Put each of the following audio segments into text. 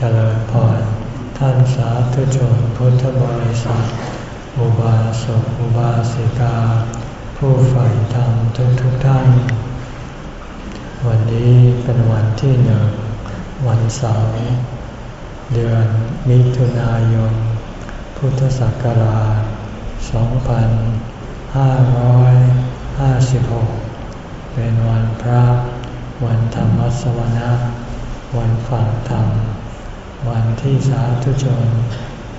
เจริญพรท่านสาธุชนพุทธบริษัท อุบาสกอุบาสิกา ผู้ใฝ่ธรรมทุกทุกท่าน วันนี้เป็นวันที่หนึ่ง วันเสาร์เดือนมิถุนายน พุทธศักราช 2556 เป็นวันพระ วันธรรมสวนะ วันฝังธรรม วันที่สาธุชน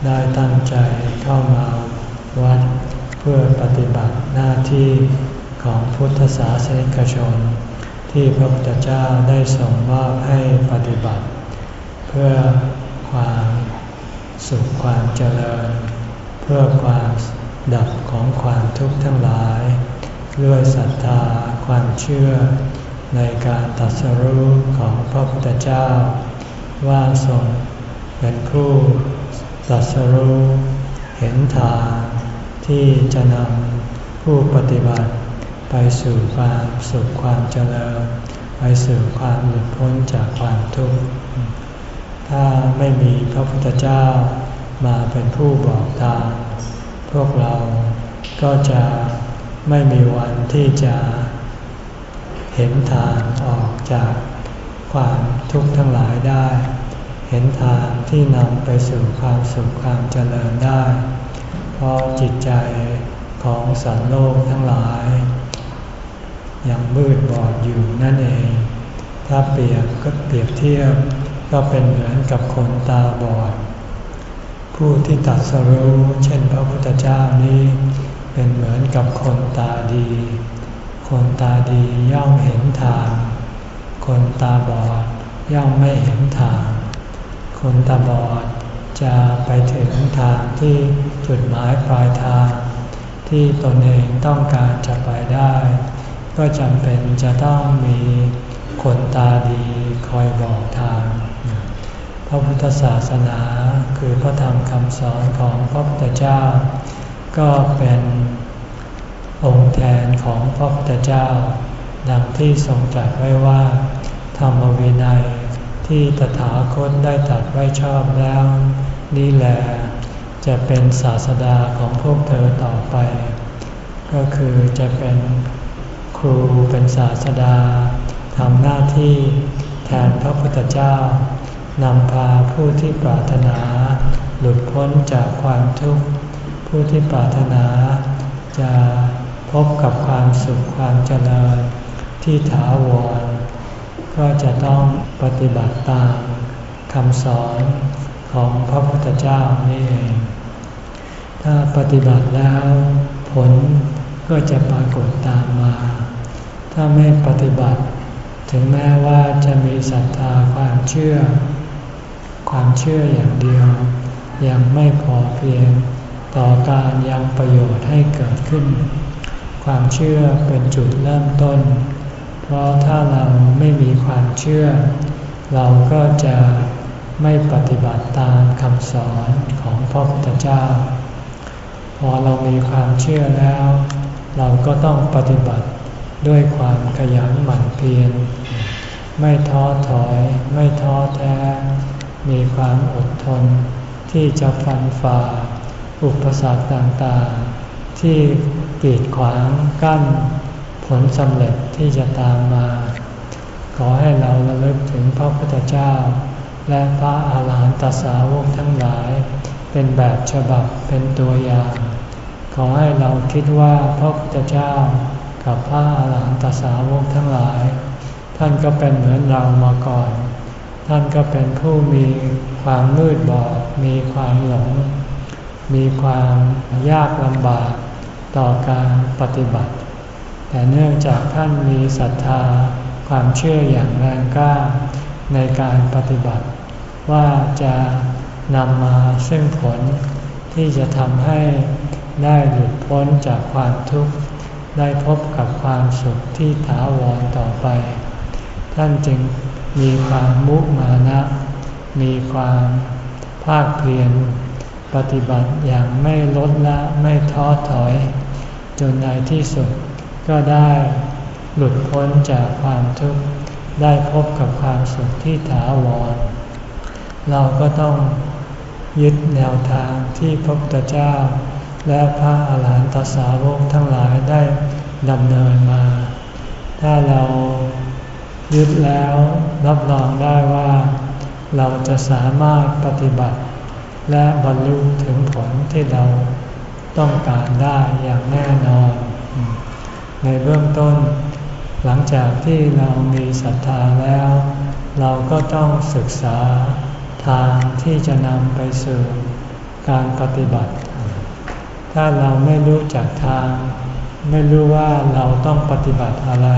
ได้ตั้งใจเข้ามาวัดเพื่อปฏิบัติหน้าที่ของพุทธศาสนิกชน ที่พระพุทธเจ้าได้ส่งมอบให้ปฏิบัติ เพื่อความสุขความเจริญ เพื่อความดับของความทุกข์ทั้งหลาย ด้วยศรัทธาความเชื่อในการตัดสรู้ของพระพุทธเจ้า ว่าทรง เป็นผู้ตัสรู้เห็นทางที่จะนำผู้ปฏิบัติ ไปสู่ความสุขความเจริญ ไปสู่ความหลุดพ้นจากความทุกข์ ถ้าไม่มีพระพุทธเจ้ามาเป็นผู้บอกทาง พวกเราก็จะไม่มีวันที่จะเห็นทางออกจากความทุกข์ทั้งหลายได้ เห็นทางที่นำไปสู่ความสุขความเจริญได้ เพราะจิตใจของสัตว์โลกทั้งหลาย ยังมืดบอดอยู่นั่นเอง ถ้าเปรียบก็เปรียบเทียบก็เป็นเหมือนกับคนตาบอด ผู้ที่ตัดสรู้เช่นพระพุทธเจ้านี้ เป็นเหมือนกับคนตาดี คนตาดีย่อมเห็นทาง คนตาบอดย่อมไม่เห็นทาง คนตาบอดจะไปถึงทางที่จุดหมายปลายทาง ที่ตนเองต้องการจะไปได้ ก็จำเป็นจะต้องมีคนตาดีคอยบอกทาง พระพุทธศาสนาคือพระธรรมคำสอนของพระพุทธเจ้า ก็เป็นองค์แทนของพระพุทธเจ้า ดังที่ทรงตรัสไว้ว่า ธรรมวินัย ที่ตถาคตได้ตัดไว้ชอบแล้ว นี่แหละจะเป็นศาสดาของพวกเธอต่อไป ก็คือจะเป็นครูเป็นศาสดาทำหน้าที่แทนพระพุทธเจ้านำพาผู้ที่ปรารถนา หลุดพ้นจากความทุกข์ ผู้ที่ปรารถนา จะพบกับความสุขความเจริญที่ถาวร ก็จะต้องปฏิบัติตามคำสอนของพระพุทธเจ้านี่เองถ้าปฏิบัติแล้ว ผลก็จะปรากฏตามมา ถ้าไม่ปฏิบัติ ถึงแม้ว่าจะมีศรัทธาความเชื่อ ความเชื่ออย่างเดียว ยังไม่พอเพียงต่อการยังประโยชน์ให้เกิดขึ้น ความเชื่อเป็นจุดเริ่มต้น เพราะถ้าเราไม่มีความเชื่อ เราก็จะไม่ปฏิบัติตามคำสอนของพระพุทธเจ้า พอเรามีความเชื่อแล้ว เราก็ต้องปฏิบัติด้วยความขยันหมั่นเพียรไม่ท้อถอย ไม่ท้อแท้ มีความอดทน ที่จะฟันฝ่า อุปสรรคต่างๆ ที่กีดขวางกั้น ผลสำเร็จที่จะตามมา ขอให้เราระลึกถึงพระพุทธเจ้า และพระอาหารหันตสาวกทั้งหลาย เป็นแบบฉบับเป็นตัวอย่าง ขอให้เราคิดว่าพระพุทธเจ้ากับพระอาหารหันตสาวกทั้งหลาย ท่านก็เป็นเหมือนเรามาก่อน ท่านก็เป็นผู้มีความมืดบอด มีความหลง มีความยากลำบากต่อการปฏิบัติ แต่เนื่องจากท่านมีศรัทธาความเชื่ออย่างแรงกล้าในการปฏิบัติ ว่าจะนำมาซึ่งผลที่จะทำให้ได้หลุดพ้นจากความทุกข์ ได้พบกับความสุขที่ถาวรต่อไป ท่านจึงมีความมุมานะ มีความภาคเพียรปฏิบัติอย่างไม่ลดละไม่ท้อถอย จนในที่สุด ก็ได้หลุดพ้นจากความทุกข์ได้พบกับความสุขที่ถาวร เราก็ต้องยึดแนวทางที่พระพุทธเจ้า และพระอาหารหันตสาวกทั้งหลายได้ดำเนินมา ถ้าเรายึดแล้วรับรองได้ว่า เราจะสามารถปฏิบัติ และบรรลุถึงผลที่เราต้องการได้อย่างแน่นอน ในเบื้องต้น หลังจากที่เรามีศรัทธาแล้ว เราก็ต้องศึกษาทางที่จะนำไปสู่การปฏิบัติ ถ้าเราไม่รู้จักทาง ไม่รู้ว่าเราต้องปฏิบัติอะไร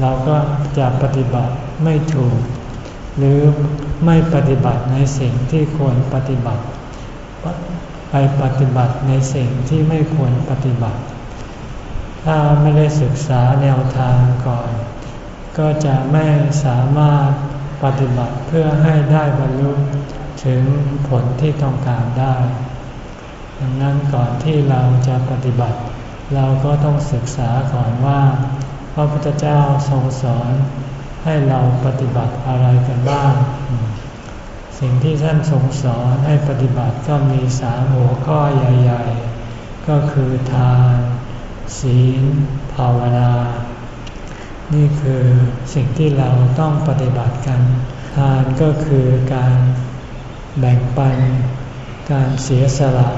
เราก็จะปฏิบัติไม่ถูก หรือไม่ปฏิบัติในสิ่งที่ควรปฏิบัติ ไปปฏิบัติในสิ่งที่ไม่ควรปฏิบัติ ถ้าไม่ได้ศึกษาแนวทางก่อน ก็จะไม่สามารถปฏิบัติเพื่อให้ได้บรรลุถึงผลที่ต้องการได้ ดังนั้นก่อนที่เราจะปฏิบัติ เราก็ต้องศึกษาก่อนว่า พระพุทธเจ้าทรงสอนให้เราปฏิบัติอะไรกันบ้าง สิ่งที่ท่านทรงสอนให้ปฏิบัติก็มีสามหัวข้อใหญ่ ๆ ก็คือทาน ศีล ภาวนา นี่คือสิ่งที่เราต้องปฏิบัติกัน ทานก็คือการแบ่งปัน การเสียสละ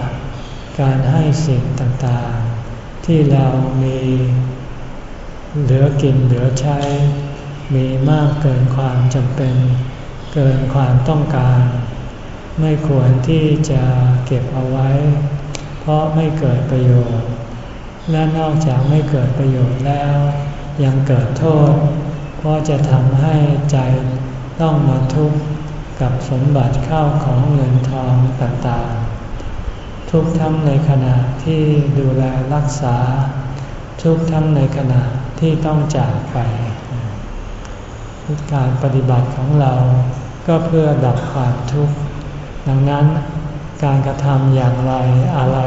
การให้สิ่งต่างๆ ที่เรามีเหลือกินเหลือใช้ มีมากเกินความจำเป็น เกินความต้องการ ไม่ควรที่จะเก็บเอาไว้ เพราะไม่เกิดประโยชน์ และนอกจากไม่เกิดประโยชน์แล้ว ยังเกิดโทษ เพราะจะทำให้ใจต้องมาทุกข์กับสมบัติเข้าของเงินทองต่างๆ ทุกทั้งในขณะที่ดูแลรักษา ทุกทั้งในขณะที่ต้องจากไป การปฏิบัติของเราก็เพื่อดับความทุกข์ ดังนั้นการกระทำอย่างไรอะไร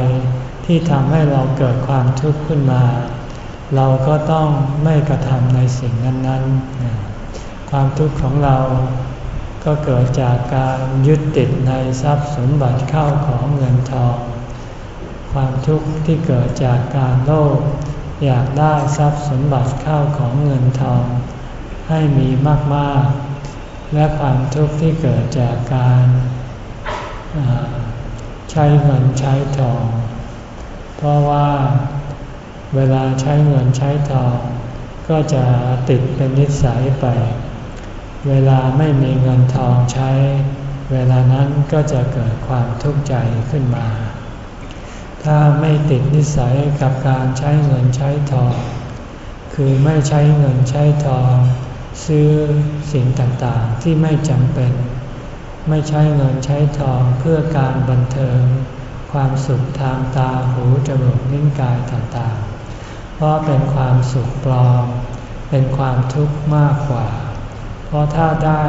ที่ทำให้เราเกิดความทุกข์ขึ้นมา เราก็ต้องไม่กระทำในสิ่งนั้นๆ ความทุกข์ของเราก็เกิดจากการยึดติดในทรัพย์สมบัติเข้าของเงินทอง ความทุกข์ที่เกิดจากการโลภอยากได้ทรัพย์สมบัติเข้าของเงินทอง ให้มีมากๆ และความทุกข์ที่เกิดจากการใช้เงินใช้ทอง เพราะว่าเวลาใช้เงินใช้ทองก็จะติดเป็นนิสัยไป เวลาไม่มีเงินทองใช้ เวลานั้นก็จะเกิดความทุกข์ใจขึ้นมา ถ้าไม่ติดนิสัยกับการใช้เงินใช้ทอง คือไม่ใช้เงินใช้ทอง ซื้อสิ่งต่างๆที่ไม่จำเป็น ไม่ใช้เงินใช้ทองเพื่อการบันเทิง ความสุขทางตาหูจมูกนิ้นกายต่างๆ เพราะเป็นความสุขปลอม เป็นความทุกข์มากกว่า เพราะถ้าได้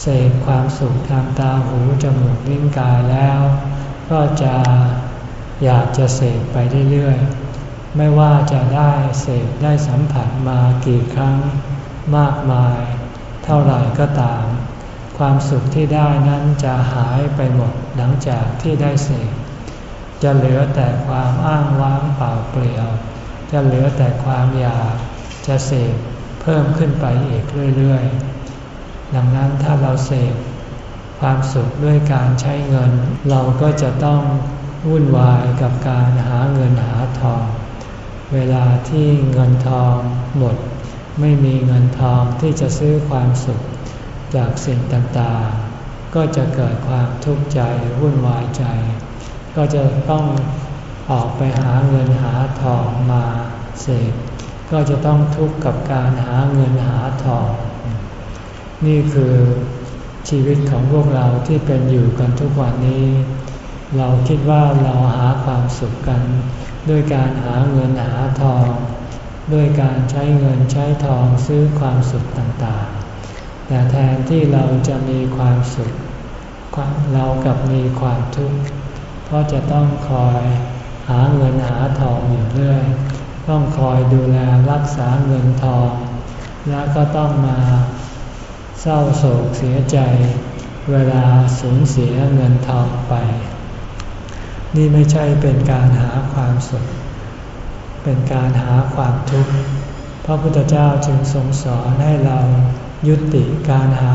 เสกความสุขทางตาหูจมูกลิ้นกายแล้ว ก็จะอยากจะเสกไปเรื่อยๆ ไม่ว่าจะได้เสกได้สัมผัสมากี่ครั้งมากมาย เท่าไหร่ก็ตาม ความสุขที่ได้นั้นจะหายไปหมดหลังจากที่ได้เสกจะเหลือแต่ความอ้างว้างเปล่าเปลี่ยว จะเหลือแต่ความอยากจะเสพเพิ่มขึ้นไปอีกเรื่อยๆ ดังนั้นถ้าเราเสพความสุขด้วยการใช้เงิน เราก็จะต้องวุ่นวายกับการหาเงินหาทอง เวลาที่เงินทองหมด ไม่มีเงินทองที่จะซื้อความสุข จากสิ่งต่างๆ ก็จะเกิดความทุกข์ใจวุ่นวายใจ ก็จะต้องออกไปหาเงินหาทองมาเสพก็จะต้องทุกข์กับการหาเงินหาทอง นี่คือชีวิตของพวกเราที่เป็นอยู่กันทุกวันนี้ เราคิดว่าเราหาความสุขกัน ด้วยการหาเงินหาทอง ด้วยการใช้เงินใช้ทองซื้อความสุขต่างๆ แต่แทนที่เราจะมีความสุขเรากับมีความทุกข์เพราะจะต้องคอยหาเงินหาทองอยู่เรื่อย ต้องคอยดูแลรักษาเงินทอง แล้วก็ต้องมาเศร้าโศกเสียใจ เวลาสูญเสียเงินทองไป นี่ไม่ใช่เป็นการหาความสุข เป็นการหาความทุกข์ พระพุทธเจ้าจึงทรงสอนให้เรา ยุติการหา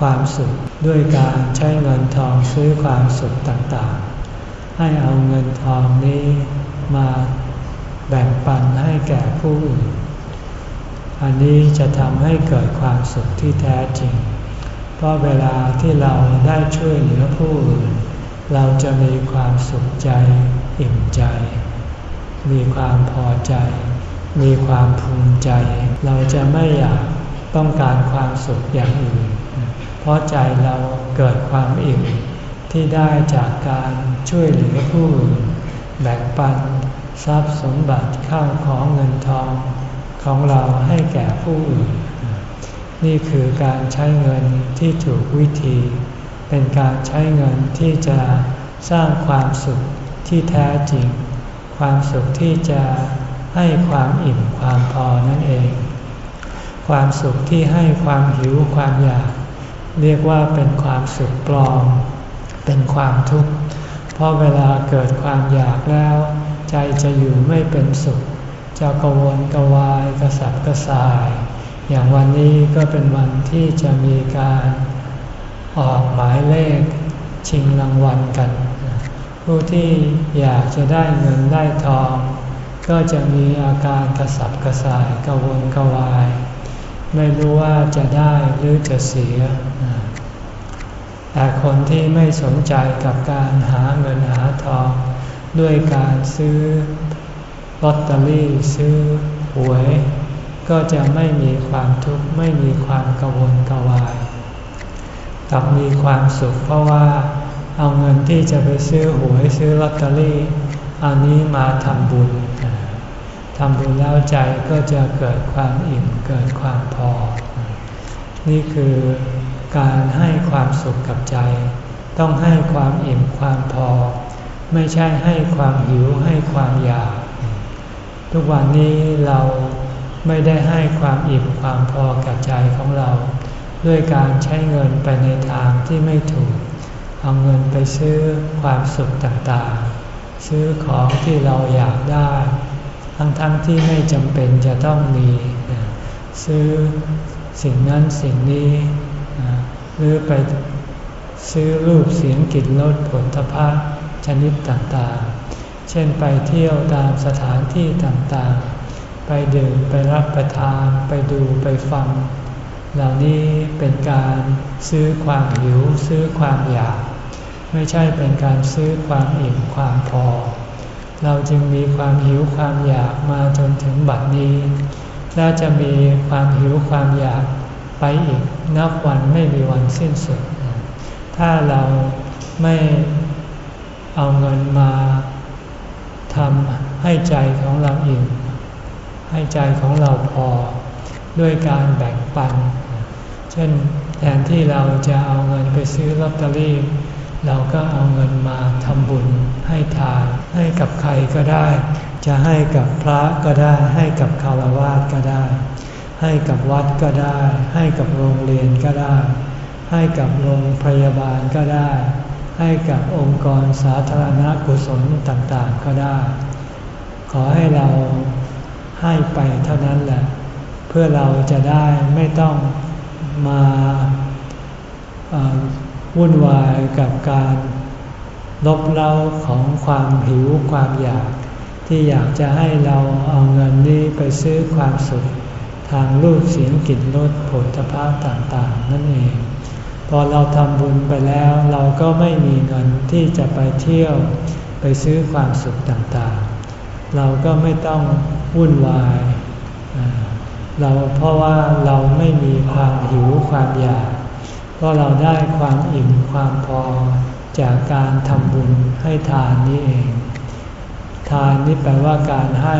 ความสุขด้วยการใช้เงินทองซื้อความสุขต่างๆ ให้เอาเงินทองนี้มาแบ่งปันให้แก่ผู้อื่น อันนี้จะทำให้เกิดความสุขที่แท้จริง เพราะเวลาที่เราได้ช่วยเหลือผู้อื่น เราจะมีความสุขใจ อิ่มใจ มีความพอใจ มีความภูมิใจ เราจะไม่อยาก ต้องการความสุขอย่างอื่น เพราะใจเราเกิดความอิ่มที่ได้จากการช่วยเหลือผู้อื่นแบ่งปันทรัพย์สมบัติข้าวของเงินทองของเราให้แก่ผู้อื่น นี่คือการใช้เงินที่ถูกวิธี เป็นการใช้เงินที่จะสร้างความสุขที่แท้จริง ความสุขที่จะให้ความอิ่มความพอนั่นเอง ความสุขที่ให้ความหิวความอยาก เรียกว่าเป็นความสุขปลอม เป็นความทุกข์ เพราะเวลาเกิดความอยากแล้ว ใจจะอยู่ไม่เป็นสุข จะกวนกวายกระสับกระส่าย อย่างวันนี้ก็เป็นวันที่จะมีการออกหมายเลขชิงรางวัลกัน ผู้ที่อยากจะได้เงินได้ทอง ก็จะมีอาการกระสับกระส่ายกวนกวาย ไม่รู้ว่าจะได้หรือจะเสีย แต่คนที่ไม่สนใจกับการหาเงินหาทอง ด้วยการซื้อลอตเตอรี่ซื้อหวย ก็จะไม่มีความทุกข์ไม่มีความกังวลกวายกลับมีความสุขเพราะว่าเอาเงินที่จะไปซื้อหวยซื้อลอตเตอรี่ อันนี้มาทำบุญ ทำบุญแล้วใจก็จะเกิดความอิ่มเกิดความพอ นี่คือการให้ความสุขกับใจ ต้องให้ความอิ่มความพอ ไม่ใช่ให้ความหิวให้ความอยาก ทุกวันนี้เราไม่ได้ให้ความอิ่มความพอกับใจของเรา ด้วยการใช้เงินไปในทางที่ไม่ถูก เอาเงินไปซื้อความสุขต่างๆ ซื้อของที่เราอยากได้ ทั้งๆทที่ไม่จำเป็นจะต้องมี ซื้อสิ่งนั้นสิ่งนี้ หรือไปซื้อรูปเสียงกลิ่นรสผลทพะชนิดต่างๆ เช่นไปเที่ยวตามสถานที่ต่างๆ ไปดื่มไปรับประทาน ไปดูไปฟัง เหล่านี้เป็นการซื้อความหิว ซื้อความอยาก ไม่ใช่เป็นการซื้อความอิ่มความพอ เราจึงมีความหิวความอยากมาจนถึงบัดนี้ และจะมีความหิวความอยากไปอีกนับวันไม่มีวันสิ้นสุด ถ้าเราไม่เอาเงินมาทำให้ใจของเราอิ่มให้ใจของเราพอด้วยการแบ่งปัน เช่นแทนที่เราจะเอาเงินไปซื้อลอตเตอรี่ เราก็เอาเงินมาทำบุญให้ทาน ให้กับใครก็ได้ จะให้กับพระก็ได้ ให้กับคารวะก็ได้ ให้กับวัดก็ได้ ให้กับโรงเรียนก็ได้ ให้กับโรงพยาบาลก็ได้ ให้กับองค์กรสาธารณกุศลต่างๆก็ได้ ขอให้เราให้ไปเท่านั้นแหละ เพื่อเราจะได้ไม่ต้องมา วุ่นวายกับการลบเล้าของความหิวความอยาก ที่อยากจะให้เราเอาเงินนี้ไปซื้อความสุข ทางรูปเสียงกลิ่นรสผลพาต่างๆ นั่นเอง พอเราทำบุญไปแล้วเราก็ไม่มีเงินที่จะไปเที่ยวไปซื้อความสุขต่างๆ เราก็ไม่ต้องวุ่นวายเราเพราะว่าเราไม่มีความหิวความอยาก เพราะเราได้ความอิ่มความพอจากการทำบุญให้ทานนี้เอง ทานนี้แปลว่าการให้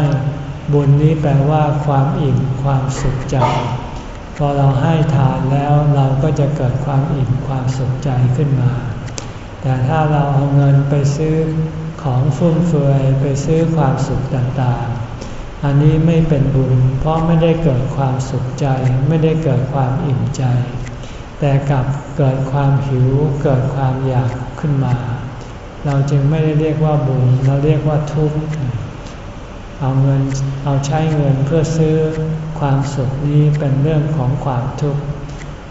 บุญนี้แปลว่าความอิ่มความสุขใจ พอเราให้ทานแล้วเราก็จะเกิดความอิ่มความสุขใจขึ้นมา แต่ถ้าเราเอาเงินไปซื้อของฟุ่มเฟือยไปซื้อความสุขต่างๆ อันนี้ไม่เป็นบุญ เพราะไม่ได้เกิดความสุขใจ ไม่ได้เกิดความอิ่มใจ แต่กลับเกิดความหิวเกิดความอยากขึ้นมา เราจึงไม่ได้เรียกว่าบุญเราเรียกว่าทุกข์เอาเงินเอาใช้เงินเพื่อซื้อความสุขนี้เป็นเรื่องของความทุกข์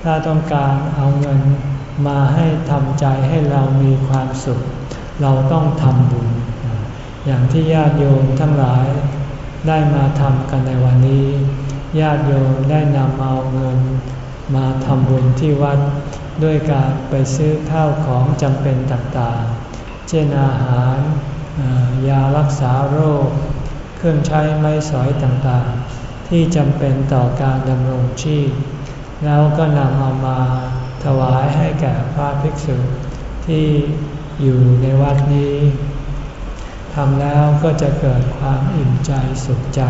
ถ้าต้องการเอาเงินมาให้ทำใจให้เรามีความสุข เราต้องทำบุญ อย่างที่ญาติโยมทั้งหลายได้มาทำกันในวันนี้ ญาติโยมได้นำเอาเงิน มาทำบุญที่วัดด้วยการไปซื้อข้าวของจำเป็นต่างๆ เช่นอาหารยารักษาโรค เครื่องใช้ไม้สอยต่างๆ ที่จำเป็นต่อการดำรงชีพ แล้วก็นำเอามาถวายให้แก่พระภิกษุที่อยู่ในวัดนี้ทำแล้วก็จะเกิดความอิ่มใจสุขใจ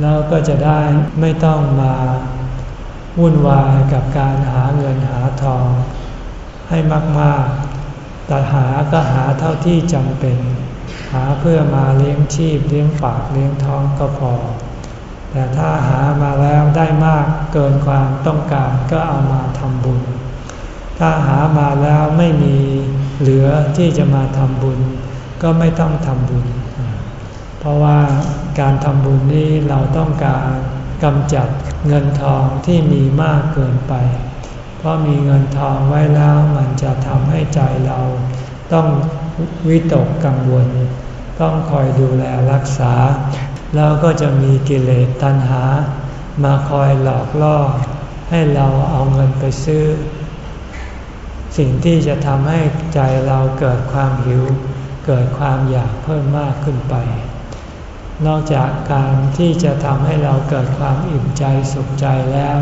แล้วก็จะได้ไม่ต้องมา วุ่นวายกับการหาเงินหาทอง ให้มากๆ แต่หาก็หาเท่าที่จำเป็น หาเพื่อมาเลี้ยงชีพเลี้ยงปากเลี้ยงท้องก็พอ แต่ถ้าหามาแล้วได้มากเกินความต้องการก็เอามาทำบุญ ถ้าหามาแล้วไม่มีเหลือที่จะมาทำบุญ ก็ไม่ต้องทำบุญ เพราะว่าการทำบุญนี้เราต้องการ กำจัดเงินทองที่มีมากเกินไป เพราะมีเงินทองไว้แล้วมันจะทำให้ใจเราต้องวิตกกังวล ต้องคอยดูแลรักษา แล้วก็จะมีกิเลสตัณหา มาคอยหลอกล่อ ให้เราเอาเงินไปซื้อ สิ่งที่จะทำให้ใจเราเกิดความหิว เกิดความอยากเพิ่มมากขึ้นไป นอกจากการที่จะทำให้เราเกิดความอิ่มใจสุขใจแล้ว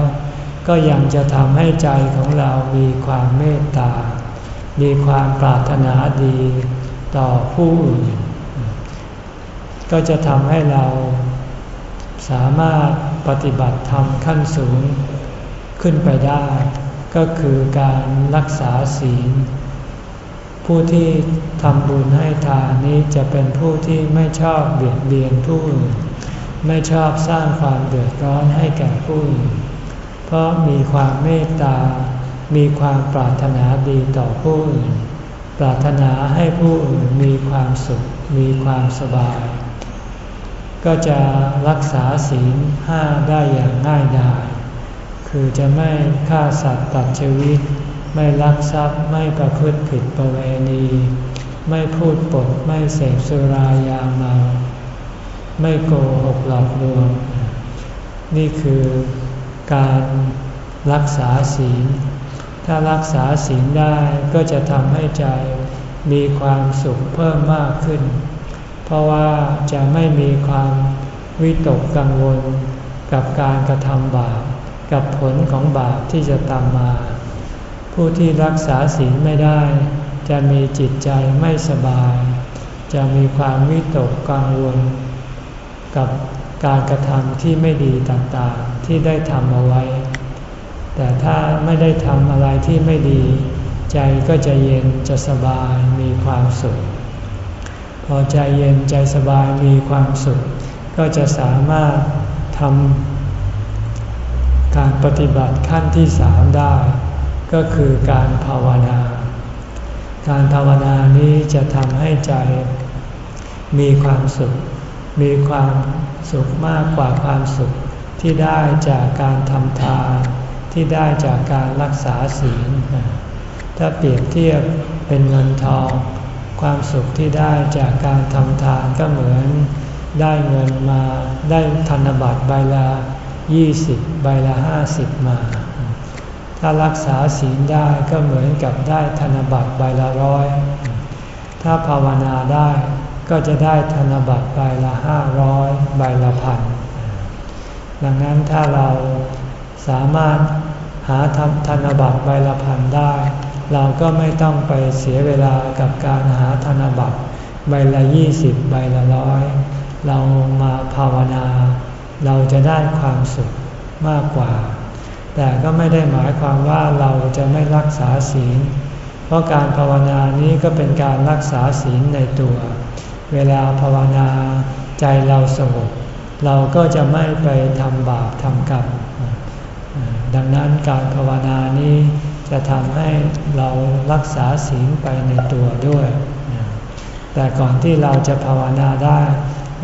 ก็ยังจะทำให้ใจของเรามีความเมตตา มีความปรารถนาดีต่อผู้อื่น ก็จะทำให้เราสามารถปฏิบัติธรรมขั้นสูงขึ้นไปได้ ก็คือการรักษาศีล ผู้ที่ทำบุญให้ทานนี้จะเป็นผู้ที่ไม่ชอบเบียดเบียนผู้อื่นไม่ชอบสร้างความเดือดร้อนให้แก่ผู้อื่นเพราะมีความเมตตา มีความปรารถนาดีต่อผู้อื่น ปรารถนาให้ผู้อื่นมีความสุข มีความสบาย ก็จะรักษาศีลห้าได้อย่างง่ายดาย คือจะไม่ฆ่าสัตว์ตัดชีวิต ไม่ลักทรัพย์ไม่ประพฤติผิดประเวณี ไม่พูดปดไม่เสพสุรายาเมาไม่โกหกหลอกลวง นี่คือการรักษาศีล ถ้ารักษาศีลได้ก็จะทำให้ใจมีความสุขเพิ่มมากขึ้น เพราะว่าจะไม่มีความวิตกกังวลกับการกระทำบาปกับผลของบาปที่จะตามมา ผู้ที่รักษาศีลไม่ได้ จะมีจิตใจไม่สบาย จะมีความวิตกกังวล กับการกระทำที่ไม่ดีต่างๆที่ได้ทำเอาไว้ แต่ถ้าไม่ได้ทำอะไรที่ไม่ดี ใจก็จะเย็นจะสบายมีความสุข พอใจเย็นใจสบายมีความสุข ก็จะสามารถทำการปฏิบัติขั้นที่สามได้ ก็คือการภาวนา การภาวนานี้จะทำให้ใจมีความสุข มีความสุขมากกว่าความสุขที่ได้จากการทำทาน ที่ได้จากการรักษาศีล ถ้าเปรียบเทียบเป็นเงินทอง ความสุขที่ได้จากการทำทานก็เหมือน ได้เงินมาได้ธนบัตรใบละ 20 ใบละ 50 มา ถ้ารักษาศีลได้ก็เหมือนกับได้ธนบัตรใบละร้อย ถ้าภาวนาได้ก็จะได้ธนบัตรใบละห้าร้อยใบละพัน ดังนั้นถ้าเราสามารถหาธนบัตรใบละพันได้ เราก็ไม่ต้องไปเสียเวลากับการหาธนบัตรใบละยี่สิบใบละร้อย เรามาภาวนา เราจะได้ความสุขมากกว่า แต่ก็ไม่ได้หมายความว่าเราจะไม่รักษาศีล เพราะการภาวนานี้ก็เป็นการรักษาศีลในตัว เวลาภาวนาใจเราสงบเราก็จะไม่ไปทำบาปทำกรรม ดังนั้นการภาวนานี้จะทำให้เรารักษาศีลไปในตัวด้วย แต่ก่อนที่เราจะภาวนาได้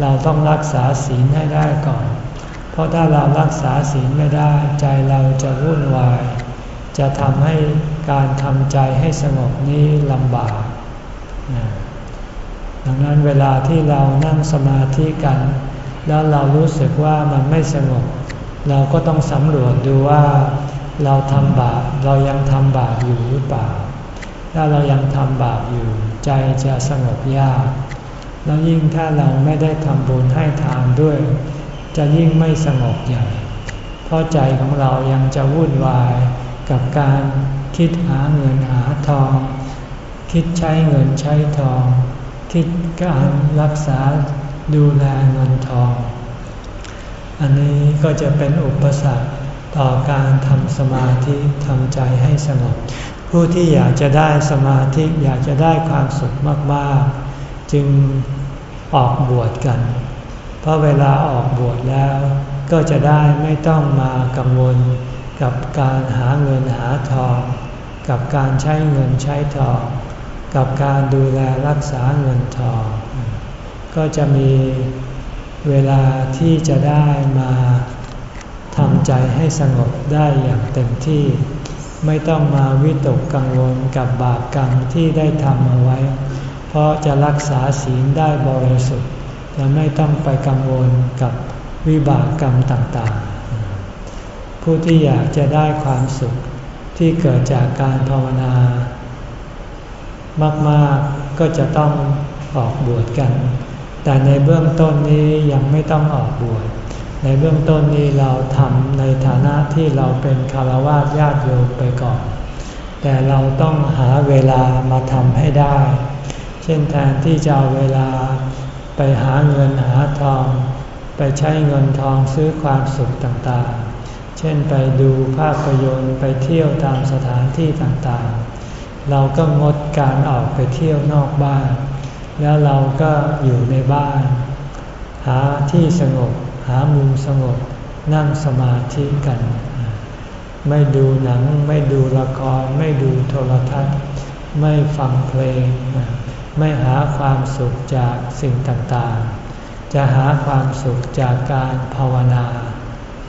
เราต้องรักษาศีลให้ได้ก่อน ราะถ้าเรารักษาศีลไม่ได้ใจเราจะวุ่นวาย จะทำให้การทำใจให้สงบนี้ลำบาก ดังนั้นเวลาที่เรานั่งสมาธิกัน แล้วเรารู้สึกว่ามันไม่สงบ เราก็ต้องสำรวจดูว่าเราทำบาปเรายังทำบาปอยู่หรือเปล่า ถ้าเรายังทำบาปอยู่ ใจจะสงบยาก แล้วยิ่งถ้าเราไม่ได้ทำบุญให้ทานด้วย จะยิ่งไม่สงบใหญ่ เพราะใจของเรายังจะวุ่นวายกับการคิดหาเงินหาทอง คิดใช้เงินใช้ทอง คิดการรักษาดูแลเงินทอง อันนี้ก็จะเป็นอุปสรรคต่อการทำสมาธิทำใจให้สงบ ผู้ที่อยากจะได้สมาธิอยากจะได้ความสุขมาก ๆ จึงออกบวชกัน เพราะเวลาออกบวชแล้วก็จะได้ไม่ต้องมากังวลกับการหาเงินหาทอง กับการใช้เงินใช้ทอง กับการดูแลรักษาเงินทอง ก็จะมีเวลาที่จะได้มาทำใจให้สงบได้อย่างเต็มที่ ไม่ต้องมาวิตกกังวลกับบาปกรรมที่ได้ทำเอาไว้ เพราะจะรักษาศีลได้บริสุทธิ์ จะไม่ต้องไปกังวลกับวิบากกรรมต่างๆ ผู้ที่อยากจะได้ความสุขที่เกิดจากการภาวนา มากๆก็จะต้องออกบวชกัน แต่ในเบื้องต้นนี้ยังไม่ต้องออกบวช ในเบื้องต้นนี้เราทำในฐานะที่เราเป็นคารวะญาติโยมไปก่อน แต่เราต้องหาเวลามาทำให้ได้ เช่นแทนที่จะเอาเวลา ไปหาเงินหาทอง ไปใช้เงินทองซื้อความสุขต่างๆ เช่นไปดูภาพยนตร์ไปเที่ยวตามสถานที่ต่างๆ เราก็งดการออกไปเที่ยวนอกบ้าน แล้วเราก็อยู่ในบ้าน หาที่สงบ หามุมสงบ นั่งสมาธิกัน ไม่ดูหนังไม่ดูละคร ไม่ดูโทรทัศน์ ไม่ฟังเพลง ไม่หาความสุขจากสิ่งต่างๆ จะหาความสุขจากการภาวนา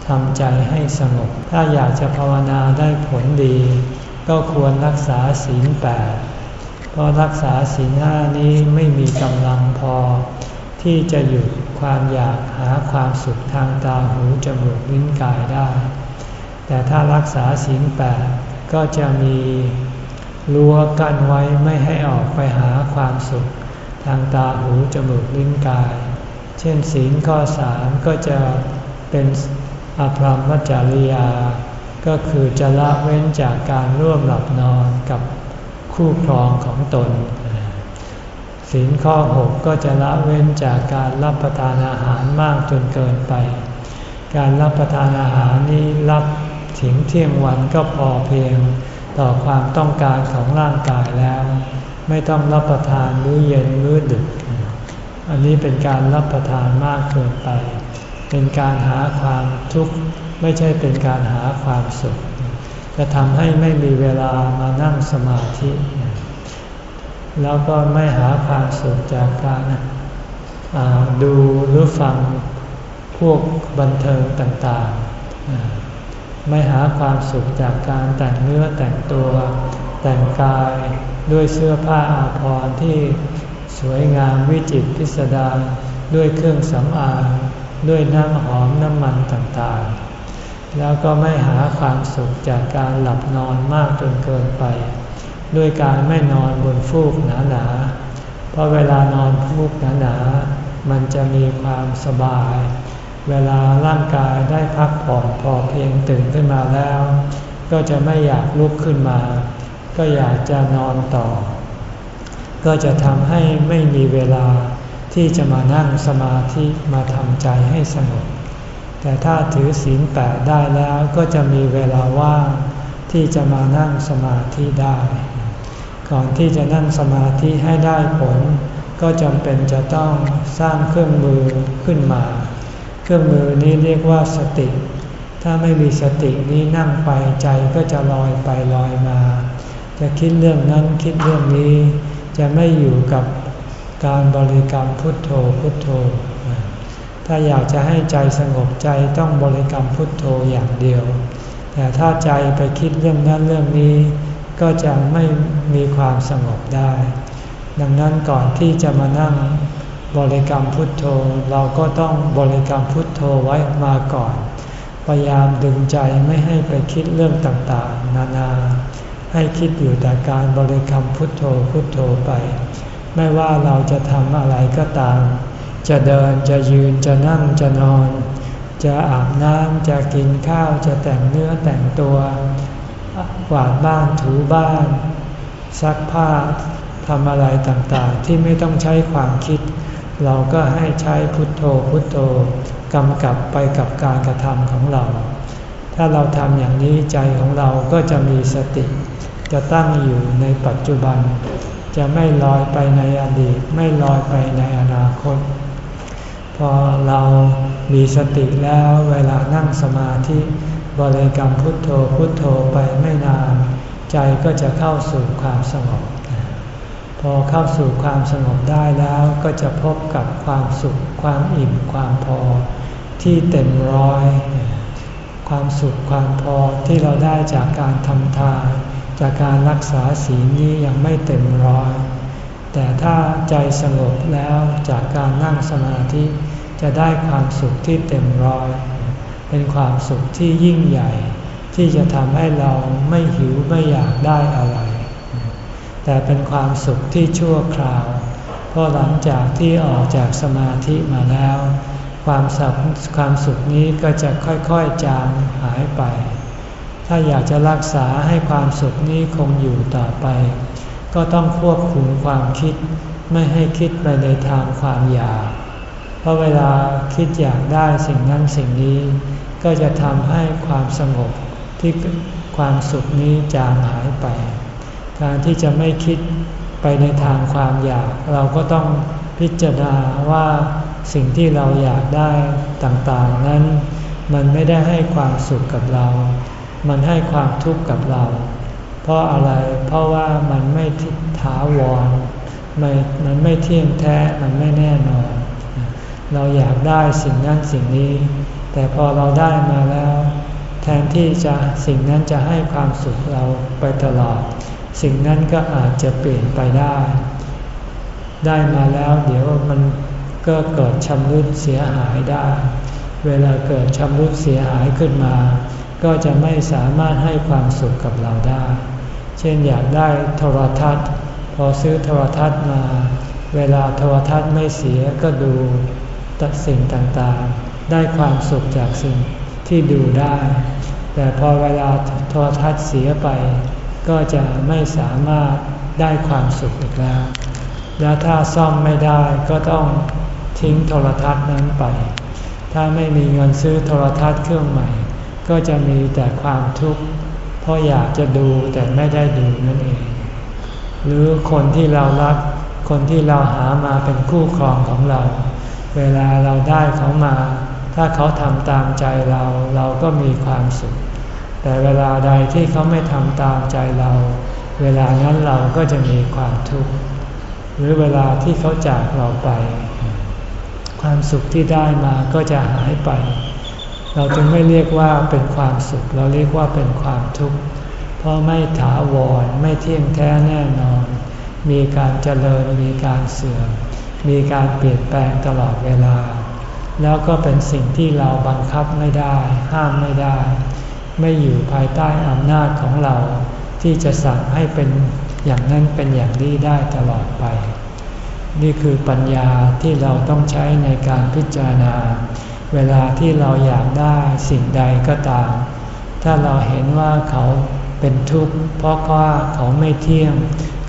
ทำใจให้สงบ ถ้าอยากจะภาวนาได้ผลดี ก็ควรรักษาศีลแปดเพราะรักษาศีลห้านี้ไม่มีกำลังพอ ที่จะหยุดความอยากหาความสุขทางตาหูจมูกลิ้นกายได้ แต่ถ้ารักษาศีลแปดก็จะมี รั้วกั้นไว้ไม่ให้ออกไปหาความสุข ทางตาหูจมูกลิ้นกาย เช่นศีลข้อสามก็จะเป็นอภรรมจริยา ก็คือจะละเว้นจากการร่วมหลับนอนกับคู่ครองของตน ศีลข้อหกก็จะละเว้นจากการรับประทานอาหารมากจนเกินไป การรับประทานอาหารนี้รับถึงเที่ยงวันก็พอเพียง ต่อความต้องการของร่างกายแล้ว ไม่ต้องรับประทานมื้อเย็นมื้อดึก อันนี้เป็นการรับประทานมากเกินไป เป็นการหาความทุกข์ไม่ใช่เป็นการหาความสุข จะทำให้ไม่มีเวลามานั่งสมาธิ แล้วก็ไม่หาความสุขจากการดูหรือฟังพวกบันเทิงต่างๆ ไม่หาความสุขจากการแต่งเนื้อแต่งตัว แต่งกายด้วยเสื้อผ้าอาภรณ์ที่สวยงามวิจิตรพิสดารด้วยเครื่องสำอางด้วยน้ำหอมน้ำมันต่างๆ แล้วก็ไม่หาความสุขจากการหลับนอนมากจนเกินไป ด้วยการไม่นอนบนฟูกหนาๆเพราะเวลานอนฟูกหนาๆมันจะมีความสบาย เวลาร่างกายได้พักผ่อนพอเพียงตื่นขึ้นมาแล้ว ก็จะไม่อยากลุกขึ้นมา ก็อยากจะนอนต่อ ก็จะทำให้ไม่มีเวลาที่จะมานั่งสมาธิมาทำใจให้สงบแต่ถ้าถือศีลแปดได้แล้วก็จะมีเวลาว่างที่จะมานั่งสมาธิได้ ก่อนที่จะนั่งสมาธิให้ได้ผล ก็จำเป็นจะต้องสร้างเครื่องมือขึ้นมา เครื่องมือนี้เรียกว่าสติ ถ้าไม่มีสตินี้นั่งไปใจก็จะลอยไปลอยมา จะคิดเรื่องนั้นคิดเรื่องนี้ จะไม่อยู่กับการบริกรรมพุทโธพุทโธ ถ้าอยากจะให้ใจสงบใจต้องบริกรรมพุทโธอย่างเดียว แต่ถ้าใจไปคิดเรื่องนั้นเรื่องนี้ ก็จะไม่มีความสงบได้ ดังนั้นก่อนที่จะมานั่ง บริกรรมพุทโธเราก็ต้องบริกรรมพุทโธไว้มาก่อน พยายามดึงใจไม่ให้ไปคิดเรื่องต่างๆ นานา ให้คิดอยู่แต่การบริกรรมพุทโธพุทโธไป ไม่ว่าเราจะทำอะไรก็ตาม จะเดินจะยืนจะนั่งจะนอน จะอาบน้ำจะกินข้าวจะแต่งเนื้อแต่งตัวกวาดบ้านถูบ้าน ซักผ้าทำอะไรต่างๆ ที่ไม่ต้องใช้ความคิด เราก็ให้ใช้พุทโธพุทโธกำกับไปกับการกระทำของเรา ถ้าเราทำอย่างนี้ใจของเราก็จะมีสติ จะตั้งอยู่ในปัจจุบัน จะไม่ลอยไปในอดีต ไม่ลอยไปในอนาคต พอเรามีสติแล้วเวลานั่งสมาธิบริกรรมพุทโธพุทโธไปไม่นาน ใจก็จะเข้าสู่ความสงบ พอเข้าสู่ความสงบได้แล้วก็จะพบกับความสุข ความอิ่มความพอที่เต็มร้อย ความสุขความพอที่เราได้จากการทำทานจากการรักษาศีลนี้ยังไม่เต็มร้อย แต่ถ้าใจสงบแล้วจากการนั่งสมาธิจะได้ความสุขที่เต็มร้อย เป็นความสุขที่ยิ่งใหญ่ ที่จะทำให้เราไม่หิวไม่อยากได้อะไร แต่เป็นความสุขที่ชั่วคราวเพราะหลังจากที่ออกจากสมาธิมาแล้ว ความสุขความสุขนี้ก็จะค่อยๆจางหายไป ถ้าอยากจะรักษาให้ความสุขนี้คงอยู่ต่อไป ก็ต้องควบคุมความคิดไม่ให้คิดไปในทางความอยาก เพราะเวลาคิดอยากได้สิ่งนั้นสิ่งนี้ ก็จะทำให้ความสงบที่ความสุขนี้จางหายไป การที่จะไม่คิดไปในทางความอยาก เราก็ต้องพิจารณาว่าสิ่งที่เราอยากได้ต่างๆ นั้น มันไม่ได้ให้ความสุขกับเรา มันให้ความทุกข์กับเรา เพราะอะไรเพราะว่ามันไม่ถาวรมันมันไม่เที่ยงแท้มันไม่แน่นอน เราอยากได้สิ่งนั้นสิ่งนี้ แต่พอเราได้มาแล้ว แทนที่จะสิ่งนั้นจะให้ความสุขเราไปตลอด สิ่งนั้นก็อาจจะเปลี่ยนไปได้ ได้มาแล้วเดี๋ยวมันก็เกิดชำรุดเสียหายได้ เวลาเกิดชำรุดเสียหายขึ้นมา ก็จะไม่สามารถให้ความสุขกับเราได้ เช่นอยากได้โทรทัศน์ พอซื้อโทรทัศน์มา เวลาโทรทัศน์ไม่เสียก็ดูตัดสิ่งต่างๆ ได้ความสุขจากสิ่งที่ดูได้ แต่พอเวลาโทรทัศน์เสียไป ก็จะไม่สามารถได้ความสุขอีกแล้ว และถ้าซ่อมไม่ได้ก็ต้องทิ้งโทรทัศน์นั้นไป ถ้าไม่มีเงินซื้อโทรทัศน์เครื่องใหม่ ก็จะมีแต่ความทุกข์ เพราะอยากจะดูแต่ไม่ได้ดูนั่นเอง หรือคนที่เรารัก คนที่เราหามาเป็นคู่ครองของเรา เวลาเราได้เขามา ถ้าเขาทำตามใจเราเราก็มีความสุข แต่เวลาใดที่เขาไม่ทำตามใจเรา เวลานั้นเราก็จะมีความทุกข์ หรือเวลาที่เขาจากเราไป ความสุขที่ได้มาก็จะหายไป เราจึงไม่เรียกว่าเป็นความสุข เราเรียกว่าเป็นความทุกข์ เพราะไม่ถาวร ไม่เที่ยงแท้แน่นอน มีการเจริญ มีการเสื่อม มีการเปลี่ยนแปลงตลอดเวลา แล้วก็เป็นสิ่งที่เราบังคับไม่ได้ ห้ามไม่ได้ ไม่อยู่ภายใต้อำนาจของเรา ที่จะสั่งให้เป็นอย่างนั้นเป็นอย่างนี้ได้ตลอดไป นี่คือปัญญาที่เราต้องใช้ในการพิจารณา เวลาที่เราอยากได้สิ่งใดก็ตาม ถ้าเราเห็นว่าเขาเป็นทุกข์เพราะว่าเขาไม่เที่ยง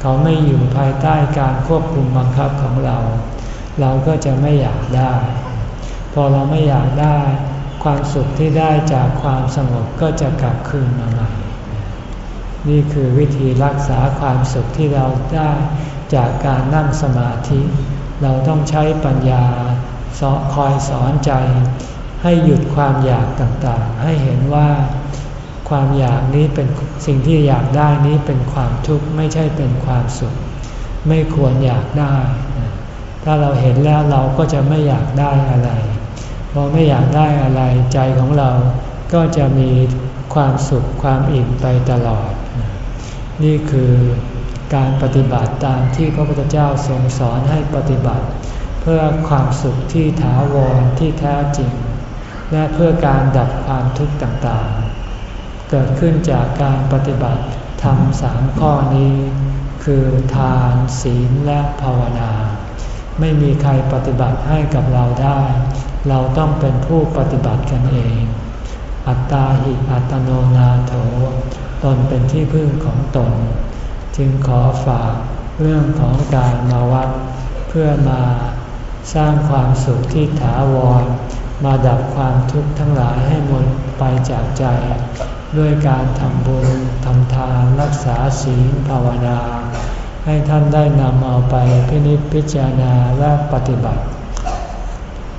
เขาไม่อยู่ภายใต้การควบคุมบังคับของเรา เราก็จะไม่อยากได้ พอเราไม่อยากได้ ความสุขที่ได้จากความสงบก็จะกลับคืนมาใหม่ นี่คือวิธีรักษาความสุขที่เราได้จากการนั่งสมาธิ เราต้องใช้ปัญญาคอยสอนใจ ให้หยุดความอยากต่างๆ ให้เห็นว่าความอยากนี้เป็นสิ่งที่อยากได้นี้เป็นความทุกข์ไม่ใช่เป็นความสุข ไม่ควรอยากได้ ถ้าเราเห็นแล้วเราก็จะไม่อยากได้อะไร พอไม่อยากได้อะไรใจของเราก็จะมีความสุขความอิ่มไปตลอด นี่คือการปฏิบัติตามที่พระพุทธเจ้าทรงสอนให้ปฏิบัติ เพื่อความสุขที่ถาวรที่แท้จริง และเพื่อการดับความทุกข์ต่างๆ เกิดขึ้นจากการปฏิบัติทำสามข้อนี้ คือทานศีลและภาวนา ไม่มีใครปฏิบัติให้กับเราได้ เราต้องเป็นผู้ปฏิบัติกันเอง อัตตาหิอัตโนนาโถ ตนเป็นที่พึ่งของตน จึงขอฝากเรื่องของการมาวัด เพื่อมาสร้างความสุขที่ถาวร มาดับความทุกข์ทั้งหลายให้หมดไปจากใจ ด้วยการทำบุญทำทานรักษาศีลภาวนา ให้ท่านได้นำเอาไปพินิจพิจารณาและปฏิบัติ